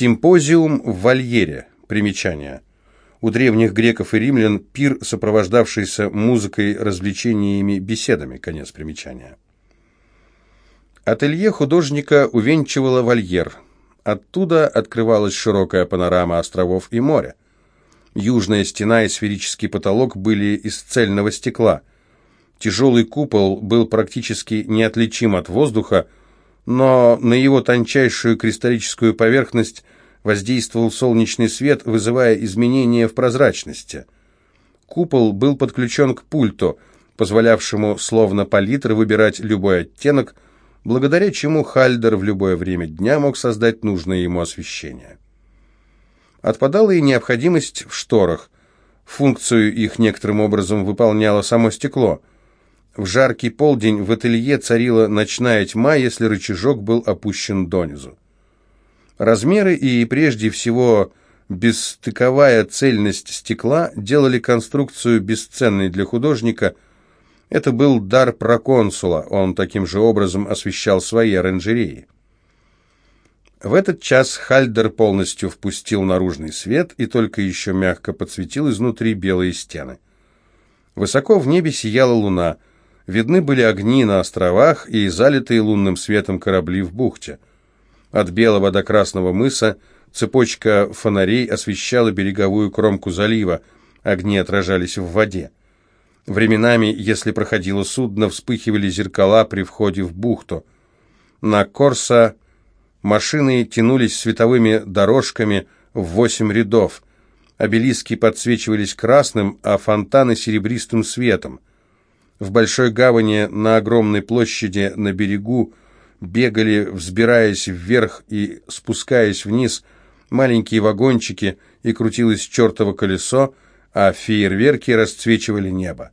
Симпозиум в вольере. Примечание. У древних греков и римлян пир, сопровождавшийся музыкой, развлечениями, беседами. Конец примечания. Ателье художника увенчивало вольер. Оттуда открывалась широкая панорама островов и моря. Южная стена и сферический потолок были из цельного стекла. Тяжелый купол был практически неотличим от воздуха, но на его тончайшую кристаллическую поверхность воздействовал солнечный свет, вызывая изменения в прозрачности. Купол был подключен к пульту, позволявшему словно палитра выбирать любой оттенок, благодаря чему Хальдер в любое время дня мог создать нужное ему освещение. Отпадала и необходимость в шторах. Функцию их некоторым образом выполняло само стекло. В жаркий полдень в ателье царила ночная тьма, если рычажок был опущен донизу. Размеры и, прежде всего, бесстыковая цельность стекла делали конструкцию бесценной для художника. Это был дар проконсула, он таким же образом освещал свои оранжереи. В этот час Хальдер полностью впустил наружный свет и только еще мягко подсветил изнутри белые стены. Высоко в небе сияла луна, видны были огни на островах и залитые лунным светом корабли в бухте. От белого до красного мыса цепочка фонарей освещала береговую кромку залива, огни отражались в воде. Временами, если проходило судно, вспыхивали зеркала при входе в бухту. На Корса Машины тянулись световыми дорожками в восемь рядов. Обелиски подсвечивались красным, а фонтаны серебристым светом. В большой гавани на огромной площади на берегу бегали, взбираясь вверх и спускаясь вниз, маленькие вагончики, и крутилось чертово колесо, а фейерверки расцвечивали небо.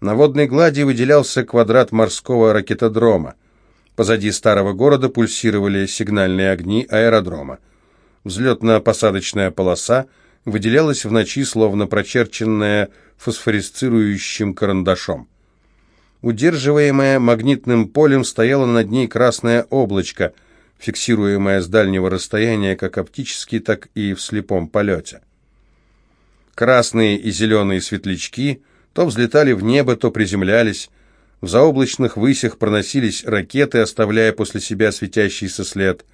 На водной глади выделялся квадрат морского ракетодрома. Позади старого города пульсировали сигнальные огни аэродрома. Взлетно-посадочная полоса выделялась в ночи, словно прочерченная фосфорисцирующим карандашом. Удерживаемая магнитным полем стояло над ней красное облачко, фиксируемое с дальнего расстояния как оптически, так и в слепом полете. Красные и зеленые светлячки то взлетали в небо, то приземлялись, в заоблачных высях проносились ракеты, оставляя после себя светящийся след.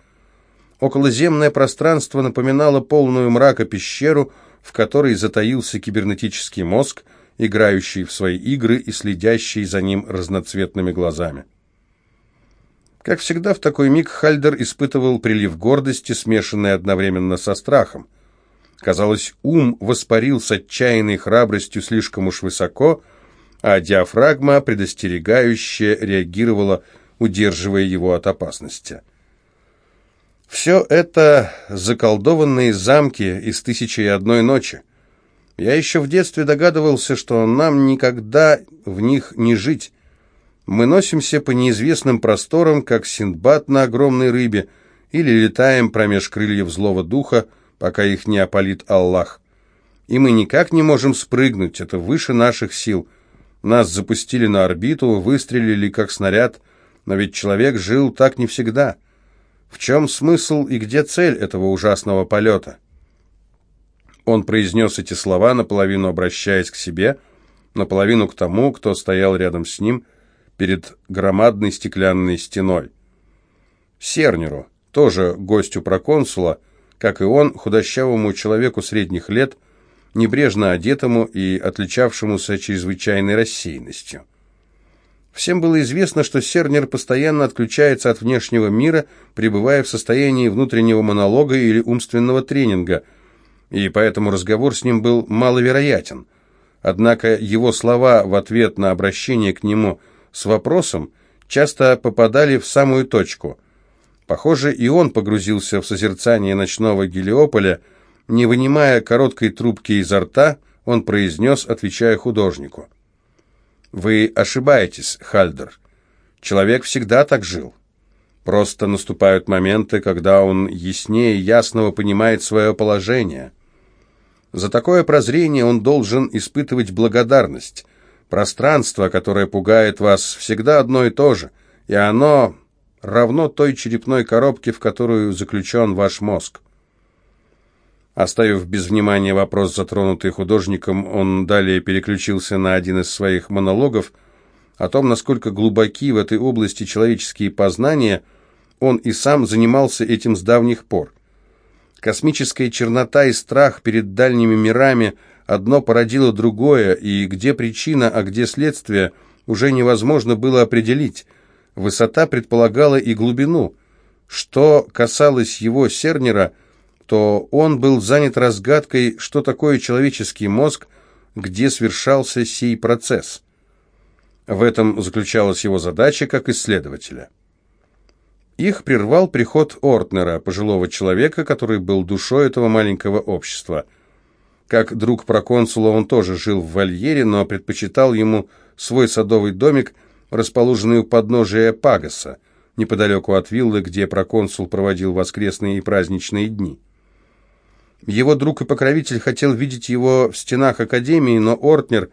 Околоземное пространство напоминало полную мрака пещеру, в которой затаился кибернетический мозг, играющий в свои игры и следящий за ним разноцветными глазами. Как всегда, в такой миг Хальдер испытывал прилив гордости, смешанный одновременно со страхом. Казалось, ум воспарил с отчаянной храбростью слишком уж высоко — а диафрагма предостерегающе реагировала, удерживая его от опасности. Все это заколдованные замки из «Тысячи и одной ночи». Я еще в детстве догадывался, что нам никогда в них не жить. Мы носимся по неизвестным просторам, как Синдбад на огромной рыбе, или летаем промеж крыльев злого духа, пока их не опалит Аллах. И мы никак не можем спрыгнуть, это выше наших сил. Нас запустили на орбиту, выстрелили как снаряд, но ведь человек жил так не всегда. В чем смысл и где цель этого ужасного полета? Он произнес эти слова, наполовину обращаясь к себе, наполовину к тому, кто стоял рядом с ним перед громадной стеклянной стеной. Сернеру, тоже гостю проконсула, как и он, худощавому человеку средних лет, небрежно одетому и отличавшемуся чрезвычайной рассеянностью. Всем было известно, что Сернер постоянно отключается от внешнего мира, пребывая в состоянии внутреннего монолога или умственного тренинга, и поэтому разговор с ним был маловероятен. Однако его слова в ответ на обращение к нему с вопросом часто попадали в самую точку. Похоже, и он погрузился в созерцание ночного Гелиополя – не вынимая короткой трубки изо рта, он произнес, отвечая художнику. «Вы ошибаетесь, Хальдер. Человек всегда так жил. Просто наступают моменты, когда он яснее ясного понимает свое положение. За такое прозрение он должен испытывать благодарность. Пространство, которое пугает вас, всегда одно и то же, и оно равно той черепной коробке, в которую заключен ваш мозг. Оставив без внимания вопрос, затронутый художником, он далее переключился на один из своих монологов о том, насколько глубоки в этой области человеческие познания, он и сам занимался этим с давних пор. Космическая чернота и страх перед дальними мирами одно породило другое, и где причина, а где следствие, уже невозможно было определить. Высота предполагала и глубину. Что касалось его Сернера, то он был занят разгадкой, что такое человеческий мозг, где свершался сей процесс. В этом заключалась его задача как исследователя. Их прервал приход Ортнера, пожилого человека, который был душой этого маленького общества. Как друг проконсула он тоже жил в вольере, но предпочитал ему свой садовый домик, расположенный у подножия Пагаса, неподалеку от виллы, где проконсул проводил воскресные и праздничные дни. Его друг и покровитель хотел видеть его в стенах академии, но Ортнер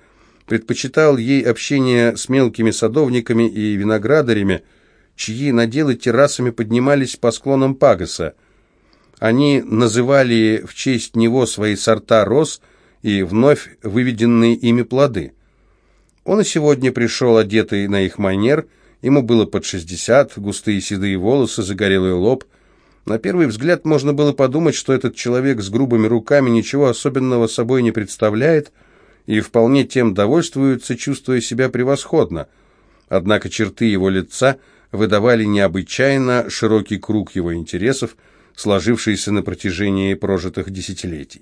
предпочитал ей общение с мелкими садовниками и виноградарями, чьи наделы террасами поднимались по склонам Пагаса. Они называли в честь него свои сорта роз и вновь выведенные ими плоды. Он и сегодня пришел одетый на их манер, ему было под шестьдесят, густые седые волосы, загорелый лоб. На первый взгляд можно было подумать, что этот человек с грубыми руками ничего особенного собой не представляет и вполне тем довольствуется, чувствуя себя превосходно. Однако черты его лица – выдавали необычайно широкий круг его интересов, сложившийся на протяжении прожитых десятилетий.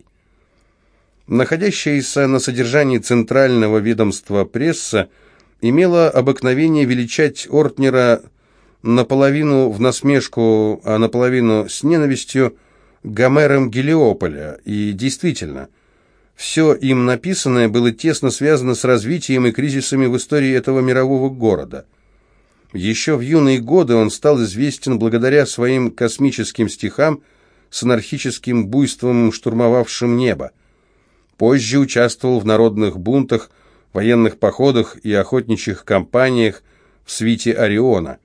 Находящаяся на содержании Центрального ведомства пресса имела обыкновение величать Ортнера наполовину в насмешку, а наполовину с ненавистью Гомером Гелиополя, и действительно, все им написанное было тесно связано с развитием и кризисами в истории этого мирового города – еще в юные годы он стал известен благодаря своим космическим стихам с анархическим буйством, штурмовавшим небо. Позже участвовал в народных бунтах, военных походах и охотничьих кампаниях в свите Ориона.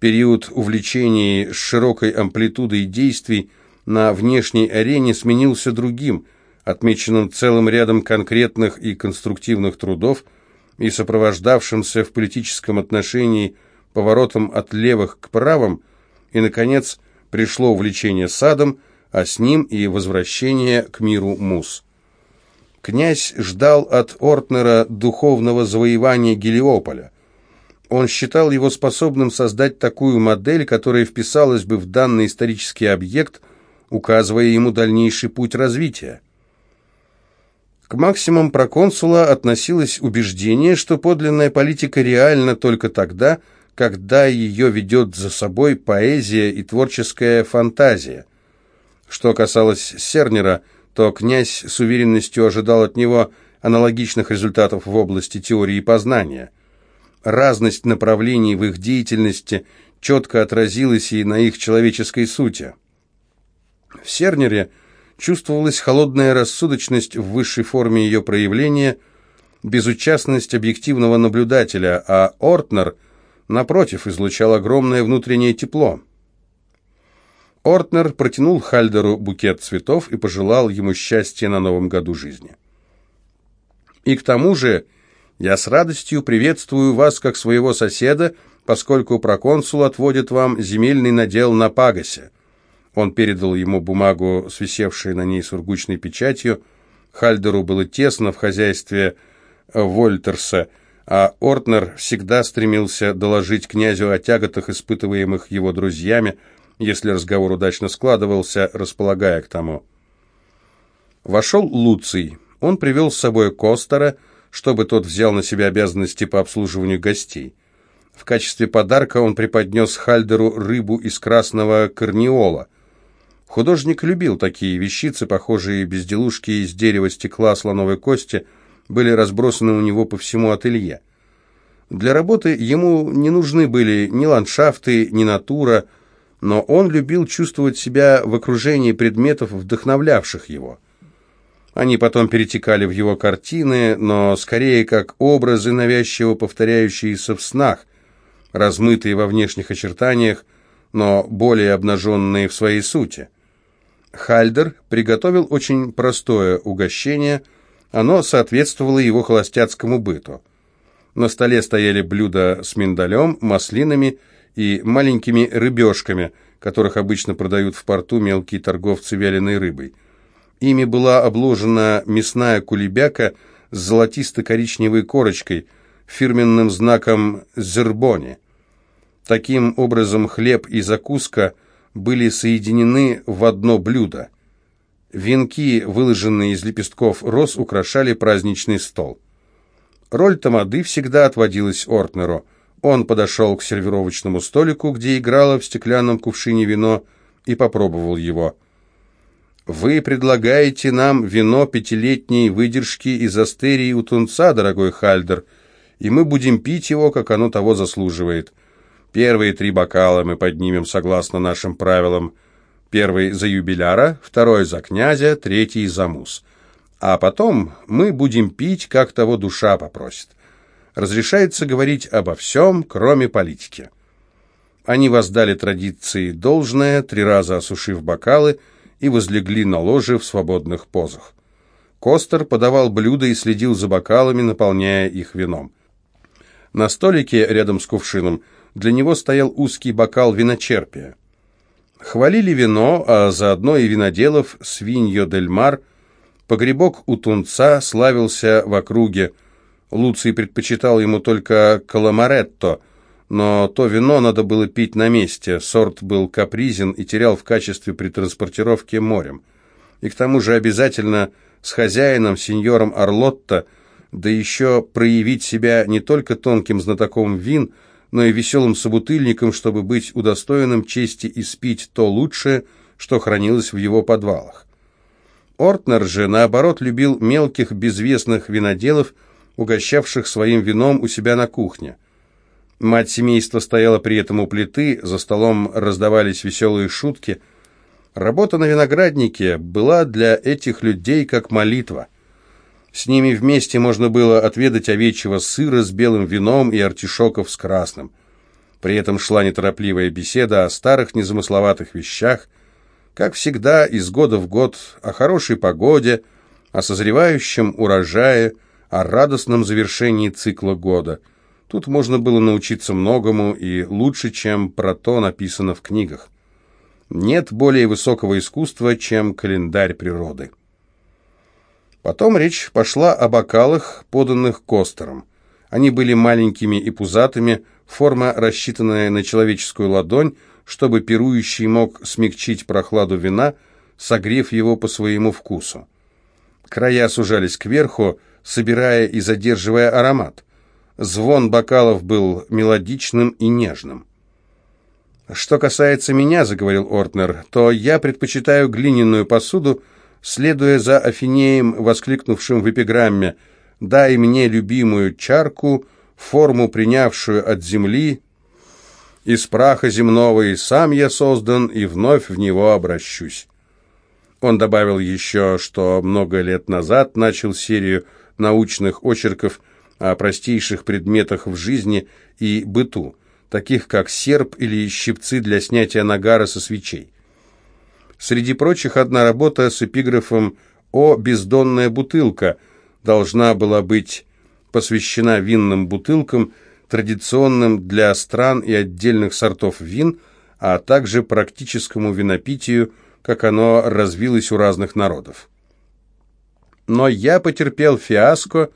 Период увлечений с широкой амплитудой действий на внешней арене сменился другим, отмеченным целым рядом конкретных и конструктивных трудов – и сопровождавшимся в политическом отношении поворотом от левых к правым, и, наконец, пришло увлечение садом, а с ним и возвращение к миру мус. Князь ждал от Ортнера духовного завоевания Гелиополя. Он считал его способным создать такую модель, которая вписалась бы в данный исторический объект, указывая ему дальнейший путь развития. К максимум проконсула относилось убеждение, что подлинная политика реальна только тогда, когда ее ведет за собой поэзия и творческая фантазия. Что касалось Сернера, то князь с уверенностью ожидал от него аналогичных результатов в области теории познания. Разность направлений в их деятельности четко отразилась и на их человеческой сути. В Сернере – чувствовалась холодная рассудочность в высшей форме ее проявления, безучастность объективного наблюдателя, а Ортнер, напротив, излучал огромное внутреннее тепло. Ортнер протянул Хальдеру букет цветов и пожелал ему счастья на новом году жизни. «И к тому же я с радостью приветствую вас как своего соседа, поскольку проконсул отводит вам земельный надел на Пагасе. Он передал ему бумагу с висевшей на ней сургучной печатью. Хальдеру было тесно в хозяйстве Вольтерса, а Ортнер всегда стремился доложить князю о тяготах, испытываемых его друзьями, если разговор удачно складывался, располагая к тому. Вошел Луций. Он привел с собой Костера, чтобы тот взял на себя обязанности по обслуживанию гостей. В качестве подарка он преподнес Хальдеру рыбу из красного корнеола. Художник любил такие вещицы, похожие безделушки из дерева, стекла, слоновой кости, были разбросаны у него по всему ателье. Для работы ему не нужны были ни ландшафты, ни натура, но он любил чувствовать себя в окружении предметов, вдохновлявших его. Они потом перетекали в его картины, но скорее как образы, навязчиво повторяющиеся в снах, размытые во внешних очертаниях, но более обнаженные в своей сути. Хальдер приготовил очень простое угощение, оно соответствовало его холостяцкому быту. На столе стояли блюда с миндалем, маслинами и маленькими рыбешками, которых обычно продают в порту мелкие торговцы вяленой рыбой. Ими была обложена мясная кулебяка с золотисто-коричневой корочкой, фирменным знаком «Зербони». Таким образом, хлеб и закуска были соединены в одно блюдо. Венки, выложенные из лепестков роз, украшали праздничный стол. Роль тамады всегда отводилась Ортнеру. Он подошел к сервировочному столику, где играло в стеклянном кувшине вино, и попробовал его. «Вы предлагаете нам вино пятилетней выдержки из астерии у тунца, дорогой Хальдер, и мы будем пить его, как оно того заслуживает. Первые три бокала мы поднимем согласно нашим правилам. Первый за юбиляра, второй за князя, третий за мус. А потом мы будем пить, как того душа попросит. Разрешается говорить обо всем, кроме политики. Они воздали традиции должное, три раза осушив бокалы, и возлегли на ложе в свободных позах. Костер подавал блюда и следил за бокалами, наполняя их вином. На столике рядом с кувшином для него стоял узкий бокал виночерпия. Хвалили вино, а заодно и виноделов свиньо дель мар. Погребок у тунца славился в округе. Луций предпочитал ему только каламаретто, но то вино надо было пить на месте, сорт был капризен и терял в качестве при транспортировке морем. И к тому же обязательно с хозяином, сеньором Орлотто, да еще проявить себя не только тонким знатоком вин, но и веселым собутыльником, чтобы быть удостоенным чести испить то лучшее, что хранилось в его подвалах. Ортнер же, наоборот, любил мелких безвестных виноделов, угощавших своим вином у себя на кухне. Мать семейства стояла при этом у плиты, за столом раздавались веселые шутки. Работа на винограднике была для этих людей как молитва. С ними вместе можно было отведать овечьего сыра с белым вином и артишоков с красным. При этом шла неторопливая беседа о старых незамысловатых вещах, как всегда, из года в год, о хорошей погоде, о созревающем урожае, о радостном завершении цикла года. Тут можно было научиться многому и лучше, чем про то написано в книгах. Нет более высокого искусства, чем календарь природы. Потом речь пошла о бокалах, поданных Костером. Они были маленькими и пузатыми, форма, рассчитанная на человеческую ладонь, чтобы пирующий мог смягчить прохладу вина, согрев его по своему вкусу. Края сужались кверху, собирая и задерживая аромат. Звон бокалов был мелодичным и нежным. «Что касается меня, — заговорил Ортнер, — то я предпочитаю глиняную посуду, следуя за Афинеем, воскликнувшим в эпиграмме «Дай мне любимую чарку, форму, принявшую от земли, из праха земного и сам я создан, и вновь в него обращусь». Он добавил еще, что много лет назад начал серию научных очерков о простейших предметах в жизни и быту, таких как серп или щипцы для снятия нагара со свечей. Среди прочих, одна работа с эпиграфом «О, бездонная бутылка» должна была быть посвящена винным бутылкам, традиционным для стран и отдельных сортов вин, а также практическому винопитию, как оно развилось у разных народов. Но я потерпел фиаско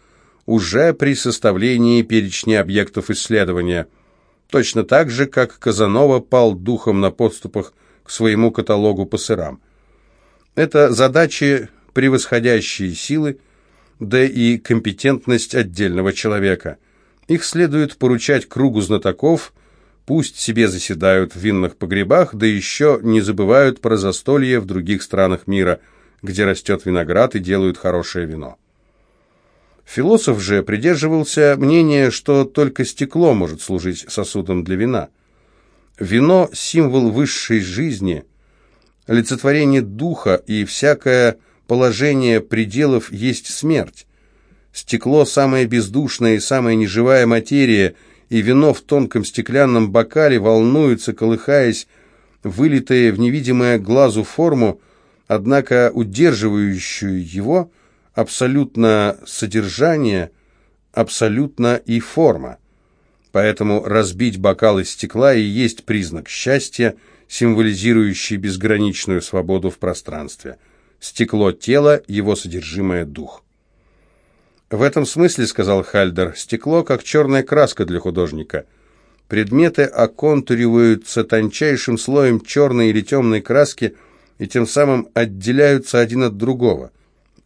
уже при составлении перечня объектов исследования, точно так же, как Казанова пал духом на подступах к своему каталогу по сырам. Это задачи, превосходящие силы, да и компетентность отдельного человека. Их следует поручать кругу знатоков, пусть себе заседают в винных погребах, да еще не забывают про застолье в других странах мира, где растет виноград и делают хорошее вино. Философ же придерживался мнения, что только стекло может служить сосудом для вина – Вино – символ высшей жизни, олицетворение духа, и всякое положение пределов есть смерть. Стекло – самая бездушная и самая неживая материя, и вино в тонком стеклянном бокале волнуется, колыхаясь, вылитое в невидимое глазу форму, однако удерживающую его абсолютно содержание, абсолютно и форма. Поэтому разбить бокал из стекла и есть признак счастья, символизирующий безграничную свободу в пространстве. Стекло – тело, его содержимое – дух. В этом смысле, сказал Хальдер, стекло как черная краска для художника. Предметы оконтуриваются тончайшим слоем черной или темной краски и тем самым отделяются один от другого.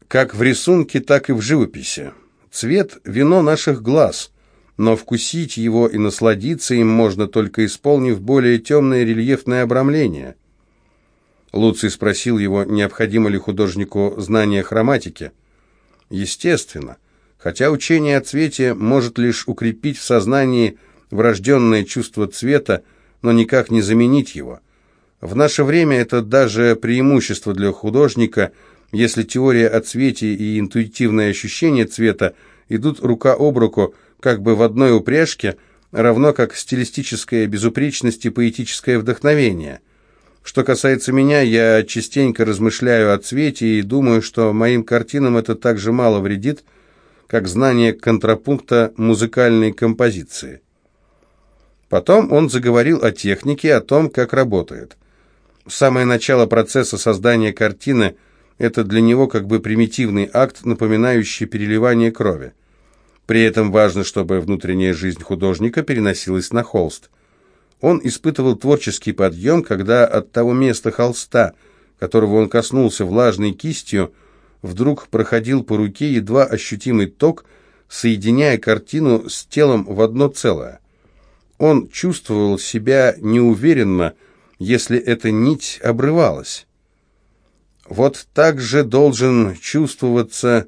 Как в рисунке, так и в живописи. Цвет – вино наших глаз – но вкусить его и насладиться им можно только исполнив более темное рельефное обрамление. Луций спросил его, необходимо ли художнику знание хроматики. Естественно, хотя учение о цвете может лишь укрепить в сознании врожденное чувство цвета, но никак не заменить его. В наше время это даже преимущество для художника, если теория о цвете и интуитивное ощущение цвета идут рука об руку – как бы в одной упряжке, равно как стилистическая безупречность и поэтическое вдохновение. Что касается меня, я частенько размышляю о цвете и думаю, что моим картинам это так же мало вредит, как знание контрапункта музыкальной композиции. Потом он заговорил о технике, о том, как работает. Самое начало процесса создания картины – это для него как бы примитивный акт, напоминающий переливание крови. При этом важно, чтобы внутренняя жизнь художника переносилась на холст. Он испытывал творческий подъем, когда от того места холста, которого он коснулся влажной кистью, вдруг проходил по руке едва ощутимый ток, соединяя картину с телом в одно целое. Он чувствовал себя неуверенно, если эта нить обрывалась. Вот так же должен чувствоваться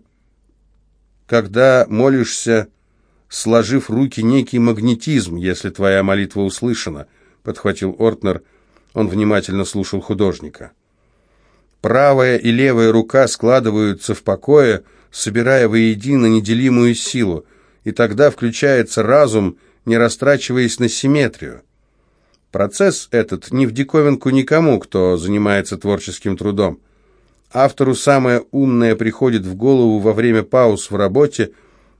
когда молишься, сложив руки, некий магнетизм, если твоя молитва услышана», — подхватил Ортнер. Он внимательно слушал художника. «Правая и левая рука складываются в покое, собирая воедино неделимую силу, и тогда включается разум, не растрачиваясь на симметрию. Процесс этот не в диковинку никому, кто занимается творческим трудом. Автору самое умное приходит в голову во время пауз в работе,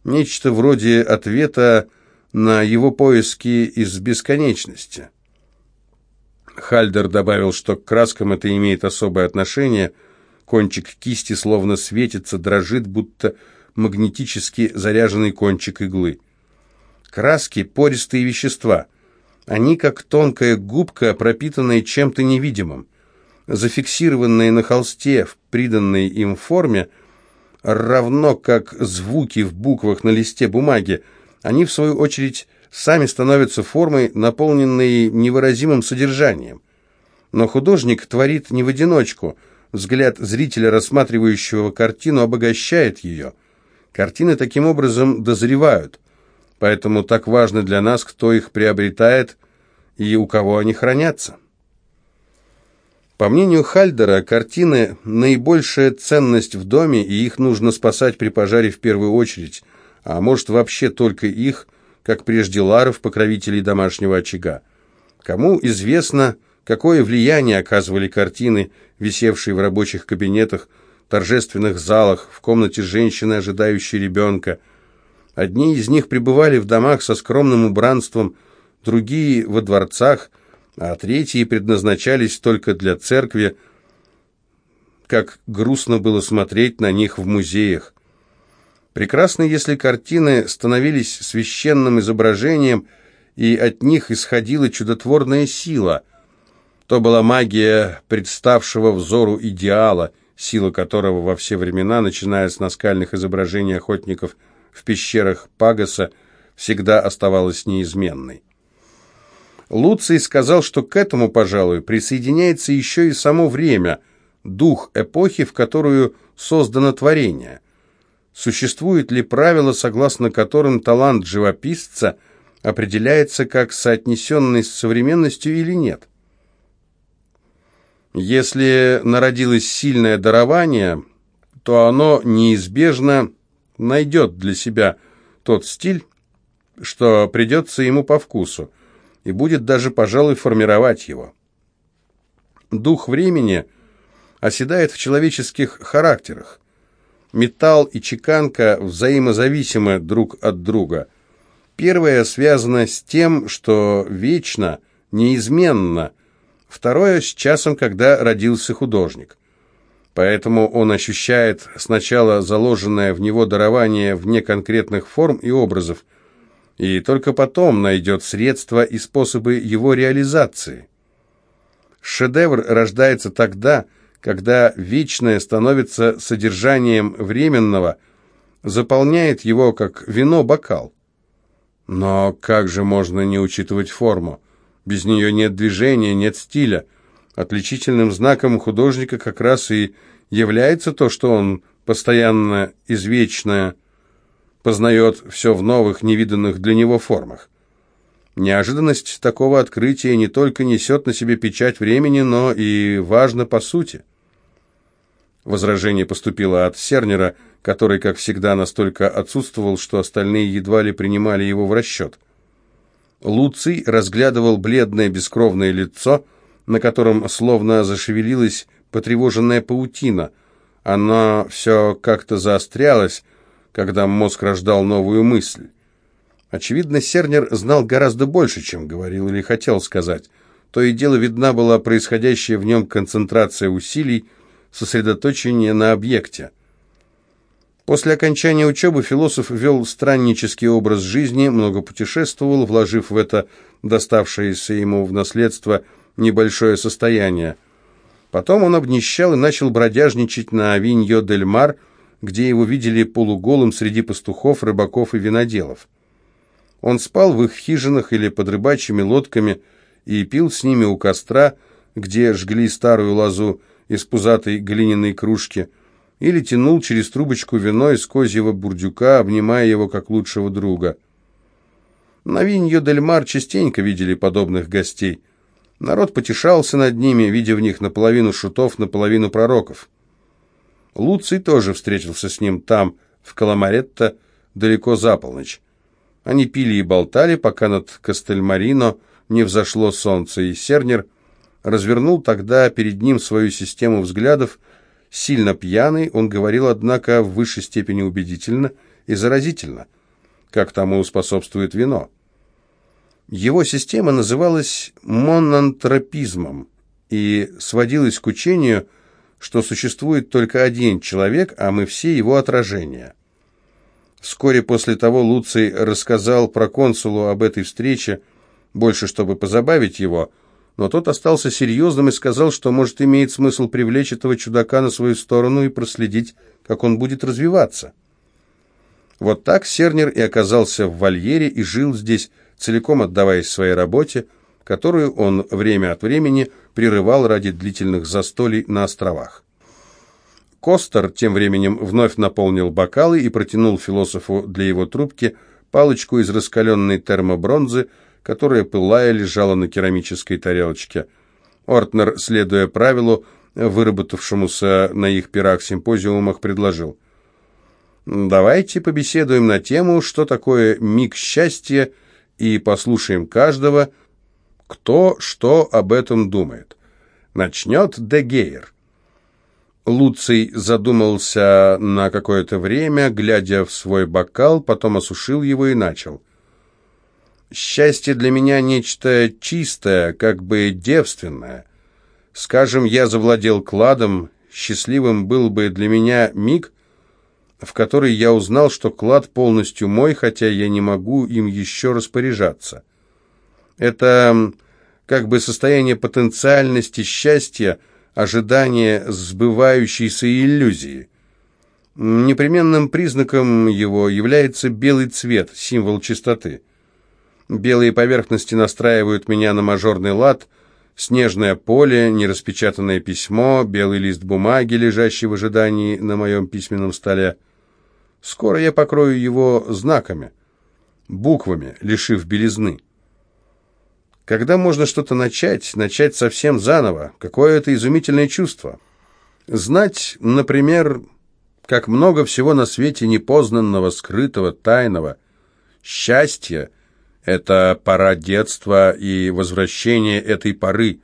нечто вроде ответа на его поиски из бесконечности. Хальдер добавил, что к краскам это имеет особое отношение. Кончик кисти словно светится, дрожит, будто магнетически заряженный кончик иглы. Краски – пористые вещества. Они как тонкая губка, пропитанная чем-то невидимым зафиксированные на холсте в приданной им форме, равно как звуки в буквах на листе бумаги, они, в свою очередь, сами становятся формой, наполненной невыразимым содержанием. Но художник творит не в одиночку, взгляд зрителя, рассматривающего картину, обогащает ее. Картины таким образом дозревают, поэтому так важно для нас, кто их приобретает и у кого они хранятся. По мнению Хальдера, картины – наибольшая ценность в доме, и их нужно спасать при пожаре в первую очередь, а может вообще только их, как прежде ларов, покровителей домашнего очага. Кому известно, какое влияние оказывали картины, висевшие в рабочих кабинетах, торжественных залах, в комнате женщины, ожидающей ребенка. Одни из них пребывали в домах со скромным убранством, другие – во дворцах – а третьи предназначались только для церкви, как грустно было смотреть на них в музеях. Прекрасно, если картины становились священным изображением, и от них исходила чудотворная сила. То была магия представшего взору идеала, сила которого во все времена, начиная с наскальных изображений охотников в пещерах Пагаса, всегда оставалась неизменной. Луций сказал, что к этому, пожалуй, присоединяется еще и само время, дух эпохи, в которую создано творение. Существует ли правило, согласно которым талант живописца определяется как соотнесенный с современностью или нет? Если народилось сильное дарование, то оно неизбежно найдет для себя тот стиль, что придется ему по вкусу и будет даже, пожалуй, формировать его. Дух времени оседает в человеческих характерах. Металл и чеканка взаимозависимы друг от друга. Первое связано с тем, что вечно, неизменно. Второе с часом, когда родился художник. Поэтому он ощущает сначала заложенное в него дарование вне конкретных форм и образов, и только потом найдет средства и способы его реализации. Шедевр рождается тогда, когда вечное становится содержанием временного, заполняет его, как вино, бокал. Но как же можно не учитывать форму? Без нее нет движения, нет стиля. Отличительным знаком художника как раз и является то, что он постоянно извечное познает все в новых, невиданных для него формах. Неожиданность такого открытия не только несет на себе печать времени, но и важно по сути. Возражение поступило от Сернера, который, как всегда, настолько отсутствовал, что остальные едва ли принимали его в расчет. Луций разглядывал бледное бескровное лицо, на котором словно зашевелилась потревоженная паутина. Она все как-то заострялась, когда мозг рождал новую мысль. Очевидно, Сернер знал гораздо больше, чем говорил или хотел сказать. То и дело видна была происходящая в нем концентрация усилий, сосредоточение на объекте. После окончания учебы философ вел страннический образ жизни, много путешествовал, вложив в это доставшееся ему в наследство небольшое состояние. Потом он обнищал и начал бродяжничать на Авиньо-дель-Мар, где его видели полуголым среди пастухов, рыбаков и виноделов. Он спал в их хижинах или под рыбачьими лодками и пил с ними у костра, где жгли старую лозу из пузатой глиняной кружки, или тянул через трубочку вино из козьего бурдюка, обнимая его как лучшего друга. На Виньо-дель-Мар частенько видели подобных гостей. Народ потешался над ними, видя в них наполовину шутов, наполовину пророков. Луций тоже встретился с ним там, в Каламаретто, далеко за полночь. Они пили и болтали, пока над Кастельмарино не взошло солнце, и Сернер развернул тогда перед ним свою систему взглядов. Сильно пьяный, он говорил, однако, в высшей степени убедительно и заразительно, как тому способствует вино. Его система называлась монантропизмом и сводилась к учению, что существует только один человек, а мы все его отражения. Вскоре после того Луций рассказал про консулу об этой встрече, больше чтобы позабавить его, но тот остался серьезным и сказал, что, может, имеет смысл привлечь этого чудака на свою сторону и проследить, как он будет развиваться. Вот так Сернер и оказался в вольере и жил здесь, целиком отдаваясь своей работе, которую он время от времени прерывал ради длительных застолий на островах. Костер тем временем вновь наполнил бокалы и протянул философу для его трубки палочку из раскаленной термобронзы, которая, пылая, лежала на керамической тарелочке. Ортнер, следуя правилу, выработавшемуся на их пирах-симпозиумах, предложил. «Давайте побеседуем на тему, что такое миг счастья, и послушаем каждого, кто что об этом думает. Начнет Дегейр». Луций задумался на какое-то время, глядя в свой бокал, потом осушил его и начал. «Счастье для меня нечто чистое, как бы девственное. Скажем, я завладел кладом, счастливым был бы для меня миг, в который я узнал, что клад полностью мой, хотя я не могу им еще распоряжаться. Это как бы состояние потенциальности счастья – ожидание сбывающейся иллюзии. Непременным признаком его является белый цвет, символ чистоты. Белые поверхности настраивают меня на мажорный лад, снежное поле, нераспечатанное письмо, белый лист бумаги, лежащий в ожидании на моем письменном столе. Скоро я покрою его знаками, буквами, лишив белизны. Когда можно что-то начать, начать совсем заново? Какое это изумительное чувство? Знать, например, как много всего на свете непознанного, скрытого, тайного. Счастье — это пора детства и возвращение этой поры.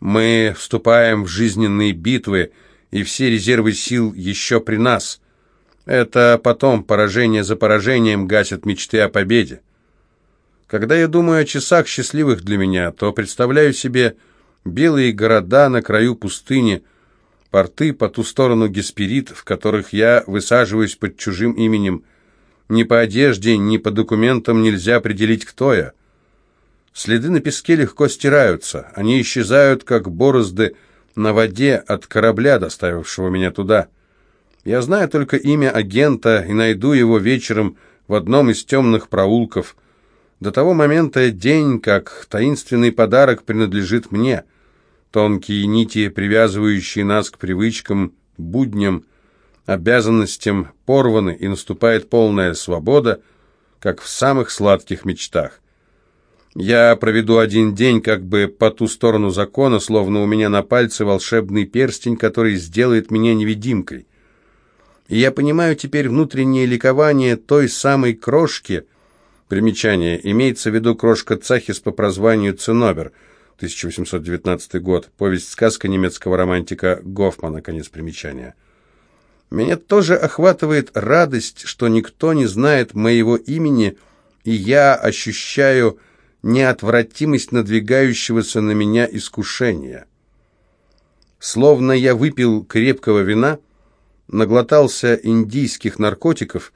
Мы вступаем в жизненные битвы, и все резервы сил еще при нас. Это потом поражение за поражением гасят мечты о победе. Когда я думаю о часах счастливых для меня, то представляю себе белые города на краю пустыни, порты по ту сторону Гесперид, в которых я высаживаюсь под чужим именем. Ни по одежде, ни по документам нельзя определить, кто я. Следы на песке легко стираются, они исчезают, как борозды на воде от корабля, доставившего меня туда. Я знаю только имя агента и найду его вечером в одном из темных проулков. До того момента день, как таинственный подарок, принадлежит мне. Тонкие нити, привязывающие нас к привычкам, будням, обязанностям, порваны, и наступает полная свобода, как в самых сладких мечтах. Я проведу один день как бы по ту сторону закона, словно у меня на пальце волшебный перстень, который сделает меня невидимкой. И я понимаю теперь внутреннее ликование той самой крошки. Примечание. Имеется в виду крошка Цахис по прозванию Цинобер, 1819 год. Повесть-сказка немецкого романтика Гофмана, конец примечания. Меня тоже охватывает радость, что никто не знает моего имени, и я ощущаю неотвратимость надвигающегося на меня искушения. Словно я выпил крепкого вина, наглотался индийских наркотиков,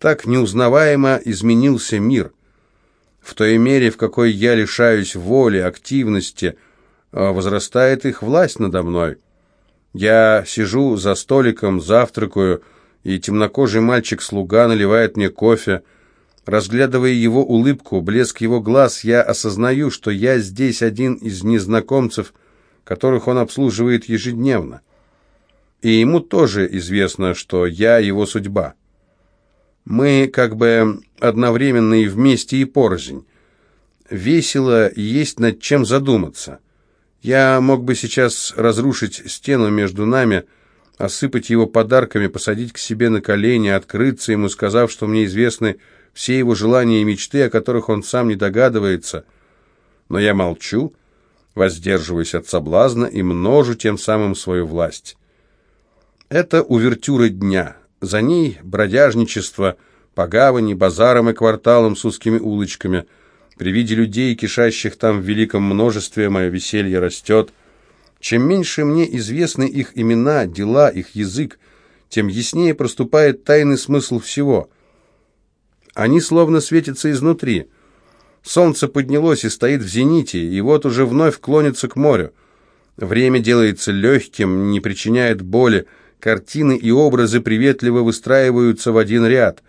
так неузнаваемо изменился мир. В той мере, в какой я лишаюсь воли, активности, а, возрастает их власть надо мной. Я сижу за столиком, завтракаю, и темнокожий мальчик-слуга наливает мне кофе, Разглядывая его улыбку, блеск его глаз, я осознаю, что я здесь один из незнакомцев, которых он обслуживает ежедневно. И ему тоже известно, что я его судьба. Мы как бы одновременно и вместе, и порознь. Весело есть над чем задуматься. Я мог бы сейчас разрушить стену между нами, осыпать его подарками, посадить к себе на колени, открыться ему, сказав, что мне известны все его желания и мечты, о которых он сам не догадывается. Но я молчу, воздерживаюсь от соблазна и множу тем самым свою власть. Это увертюра дня. За ней бродяжничество по гавани, базарам и кварталам с узкими улочками. При виде людей, кишащих там в великом множестве, мое веселье растет. Чем меньше мне известны их имена, дела, их язык, тем яснее проступает тайный смысл всего — они словно светятся изнутри. Солнце поднялось и стоит в зените, и вот уже вновь клонится к морю. Время делается легким, не причиняет боли. Картины и образы приветливо выстраиваются в один ряд.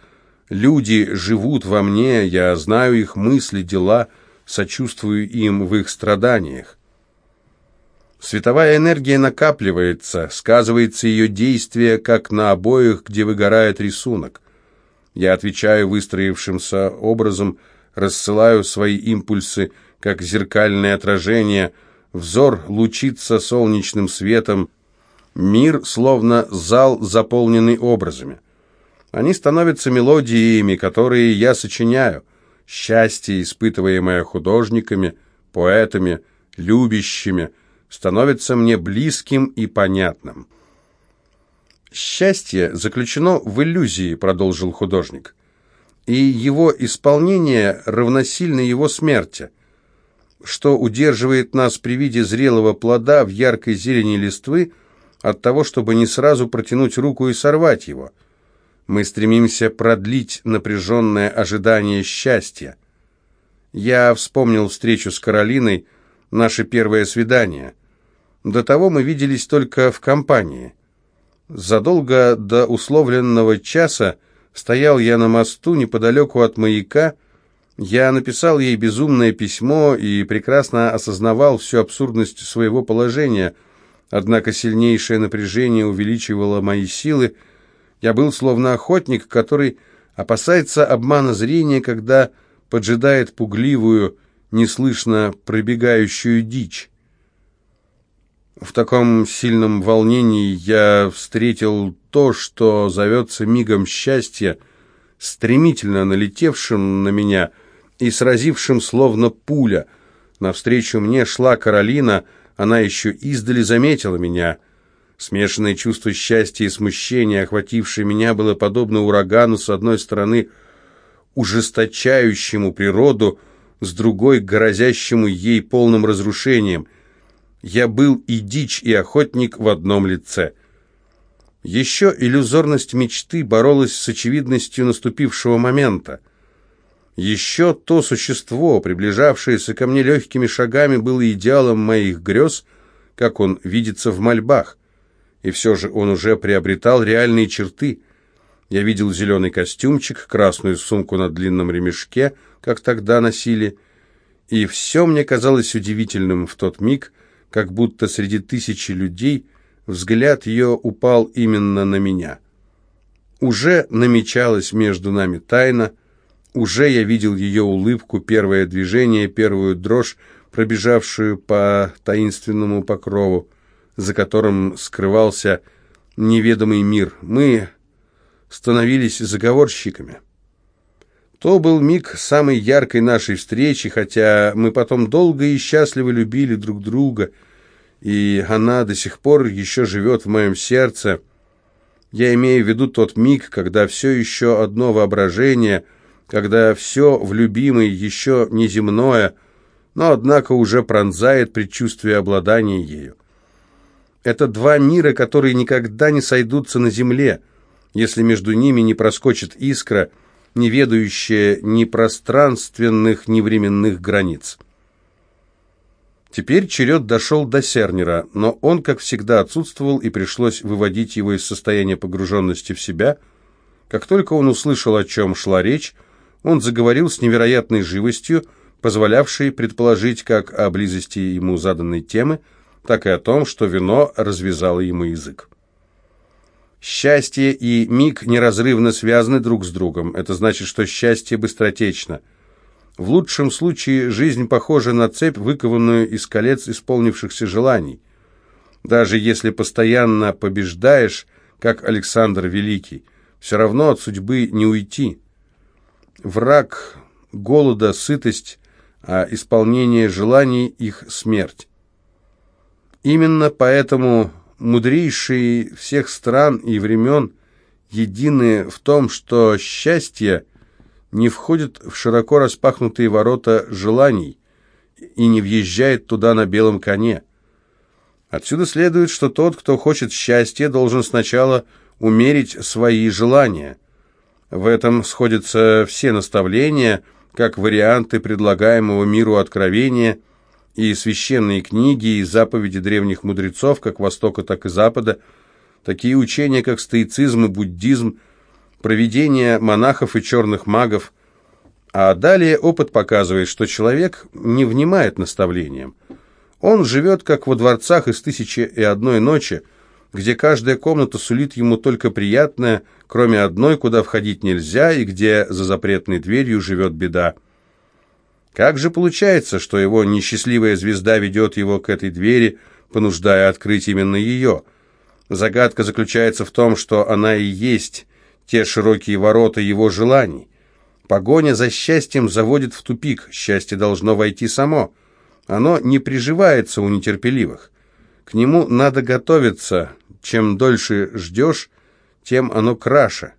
Люди живут во мне, я знаю их мысли, дела, сочувствую им в их страданиях. Световая энергия накапливается, сказывается ее действие, как на обоях, где выгорает рисунок. Я отвечаю выстроившимся образом, рассылаю свои импульсы, как зеркальное отражение, взор лучится солнечным светом, мир словно зал, заполненный образами. Они становятся мелодиями, которые я сочиняю, счастье, испытываемое художниками, поэтами, любящими, становится мне близким и понятным. «Счастье заключено в иллюзии», — продолжил художник, «и его исполнение равносильно его смерти, что удерживает нас при виде зрелого плода в яркой зелени листвы от того, чтобы не сразу протянуть руку и сорвать его. Мы стремимся продлить напряженное ожидание счастья. Я вспомнил встречу с Каролиной, наше первое свидание. До того мы виделись только в компании». Задолго до условленного часа стоял я на мосту неподалеку от маяка. Я написал ей безумное письмо и прекрасно осознавал всю абсурдность своего положения. Однако сильнейшее напряжение увеличивало мои силы. Я был словно охотник, который опасается обмана зрения, когда поджидает пугливую, неслышно пробегающую дичь. В таком сильном волнении я встретил то, что зовется мигом счастья, стремительно налетевшим на меня и сразившим словно пуля. Навстречу мне шла Каролина, она еще издали заметила меня. Смешанное чувство счастья и смущения, охватившее меня, было подобно урагану, с одной стороны, ужесточающему природу, с другой, грозящему ей полным разрушением. Я был и дичь, и охотник в одном лице. Еще иллюзорность мечты боролась с очевидностью наступившего момента. Еще то существо, приближавшееся ко мне легкими шагами, было идеалом моих грез, как он видится в мольбах. И все же он уже приобретал реальные черты. Я видел зеленый костюмчик, красную сумку на длинном ремешке, как тогда носили, и все мне казалось удивительным в тот миг, как будто среди тысячи людей взгляд ее упал именно на меня. Уже намечалась между нами тайна, уже я видел ее улыбку, первое движение, первую дрожь, пробежавшую по таинственному покрову, за которым скрывался неведомый мир. Мы становились заговорщиками. То был миг самой яркой нашей встречи, хотя мы потом долго и счастливо любили друг друга, и она до сих пор еще живет в моем сердце. Я имею в виду тот миг, когда все еще одно воображение — когда все в любимой еще неземное, но, однако, уже пронзает предчувствие обладания ею. Это два мира, которые никогда не сойдутся на земле, если между ними не проскочит искра, не ведающая ни пространственных, ни временных границ. Теперь черед дошел до Сернера, но он, как всегда, отсутствовал, и пришлось выводить его из состояния погруженности в себя. Как только он услышал, о чем шла речь, он заговорил с невероятной живостью, позволявшей предположить как о близости ему заданной темы, так и о том, что вино развязало ему язык. Счастье и миг неразрывно связаны друг с другом. Это значит, что счастье быстротечно. В лучшем случае жизнь похожа на цепь, выкованную из колец исполнившихся желаний. Даже если постоянно побеждаешь, как Александр Великий, все равно от судьбы не уйти враг голода, сытость, а исполнение желаний – их смерть. Именно поэтому мудрейшие всех стран и времен едины в том, что счастье не входит в широко распахнутые ворота желаний и не въезжает туда на белом коне. Отсюда следует, что тот, кто хочет счастья, должен сначала умерить свои желания – в этом сходятся все наставления, как варианты предлагаемого миру откровения, и священные книги, и заповеди древних мудрецов, как Востока, так и Запада, такие учения, как стоицизм и буддизм, проведение монахов и черных магов. А далее опыт показывает, что человек не внимает наставлениям. Он живет, как во дворцах из «Тысячи и одной ночи», где каждая комната сулит ему только приятное, кроме одной, куда входить нельзя, и где за запретной дверью живет беда. Как же получается, что его несчастливая звезда ведет его к этой двери, понуждая открыть именно ее? Загадка заключается в том, что она и есть те широкие ворота его желаний. Погоня за счастьем заводит в тупик, счастье должно войти само. Оно не приживается у нетерпеливых. К нему надо готовиться, чем дольше ждешь, тем оно краше.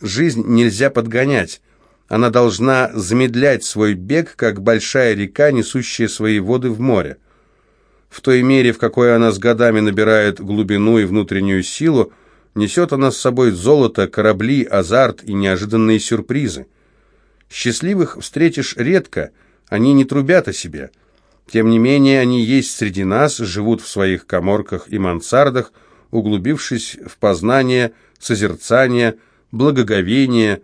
Жизнь нельзя подгонять. Она должна замедлять свой бег, как большая река, несущая свои воды в море. В той мере, в какой она с годами набирает глубину и внутреннюю силу, несет она с собой золото, корабли, азарт и неожиданные сюрпризы. Счастливых встретишь редко, они не трубят о себе. Тем не менее, они есть среди нас, живут в своих коморках и мансардах, углубившись в познание, созерцание, благоговение,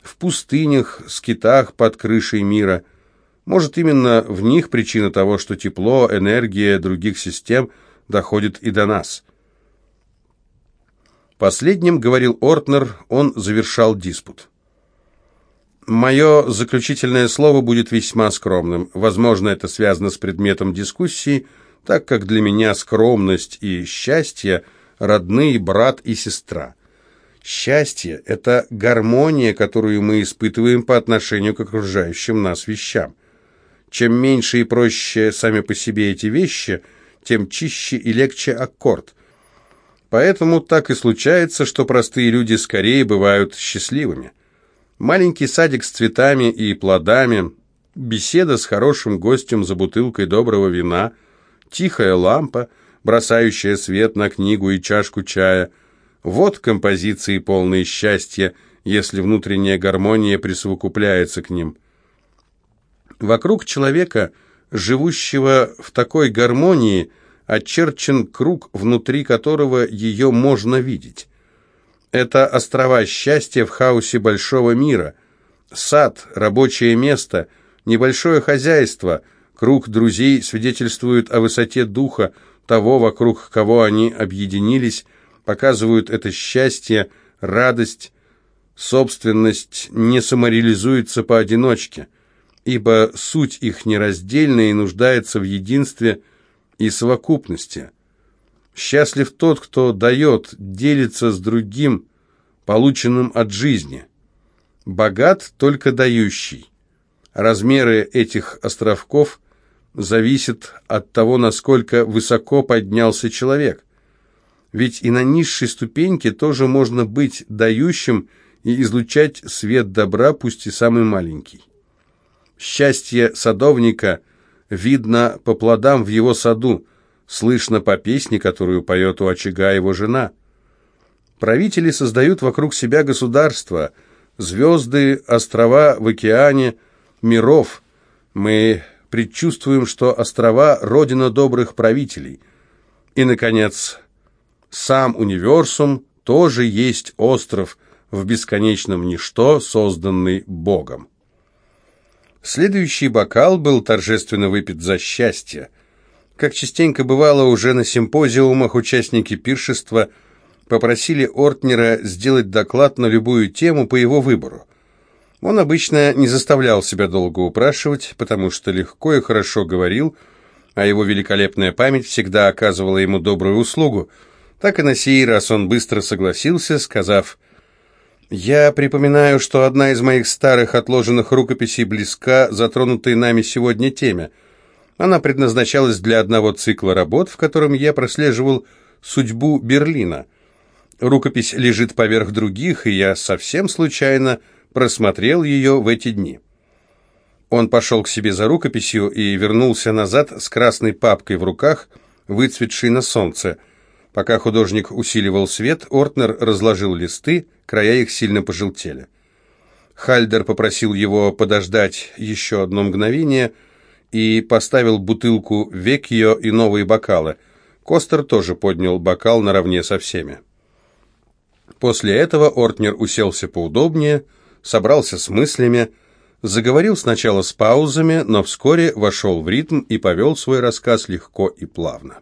в пустынях, скитах под крышей мира. Может, именно в них причина того, что тепло, энергия других систем доходит и до нас. Последним говорил Ортнер, он завершал диспут. Мое заключительное слово будет весьма скромным. Возможно, это связано с предметом дискуссии, так как для меня скромность и счастье – родные брат и сестра. Счастье – это гармония, которую мы испытываем по отношению к окружающим нас вещам. Чем меньше и проще сами по себе эти вещи, тем чище и легче аккорд. Поэтому так и случается, что простые люди скорее бывают счастливыми. Маленький садик с цветами и плодами, беседа с хорошим гостем за бутылкой доброго вина, тихая лампа, бросающая свет на книгу и чашку чая. Вот композиции полные счастья, если внутренняя гармония присовокупляется к ним. Вокруг человека, живущего в такой гармонии, очерчен круг, внутри которого ее можно видеть. Это острова счастья в хаосе большого мира, сад, рабочее место, небольшое хозяйство, круг друзей свидетельствует о высоте духа того, вокруг кого они объединились, показывают это счастье, радость, собственность не самореализуется поодиночке – ибо суть их нераздельна и нуждается в единстве и совокупности. Счастлив тот, кто дает, делится с другим, полученным от жизни. Богат только дающий. Размеры этих островков зависят от того, насколько высоко поднялся человек. Ведь и на низшей ступеньке тоже можно быть дающим и излучать свет добра, пусть и самый маленький. Счастье садовника видно по плодам в его саду, слышно по песне, которую поет у очага его жена. Правители создают вокруг себя государства, звезды, острова в океане, миров. Мы предчувствуем, что острова – родина добрых правителей. И, наконец, сам универсум тоже есть остров в бесконечном ничто, созданный Богом. Следующий бокал был торжественно выпит за счастье. Как частенько бывало уже на симпозиумах, участники пиршества попросили Ортнера сделать доклад на любую тему по его выбору. Он обычно не заставлял себя долго упрашивать, потому что легко и хорошо говорил, а его великолепная память всегда оказывала ему добрую услугу. Так и на сей раз он быстро согласился, сказав я припоминаю, что одна из моих старых отложенных рукописей близка затронутой нами сегодня теме. Она предназначалась для одного цикла работ, в котором я прослеживал судьбу Берлина. Рукопись лежит поверх других, и я совсем случайно просмотрел ее в эти дни. Он пошел к себе за рукописью и вернулся назад с красной папкой в руках, выцветшей на солнце – Пока художник усиливал свет, Ортнер разложил листы, края их сильно пожелтели. Хальдер попросил его подождать еще одно мгновение и поставил бутылку векьё и новые бокалы. Костер тоже поднял бокал наравне со всеми. После этого Ортнер уселся поудобнее, собрался с мыслями, заговорил сначала с паузами, но вскоре вошел в ритм и повел свой рассказ легко и плавно.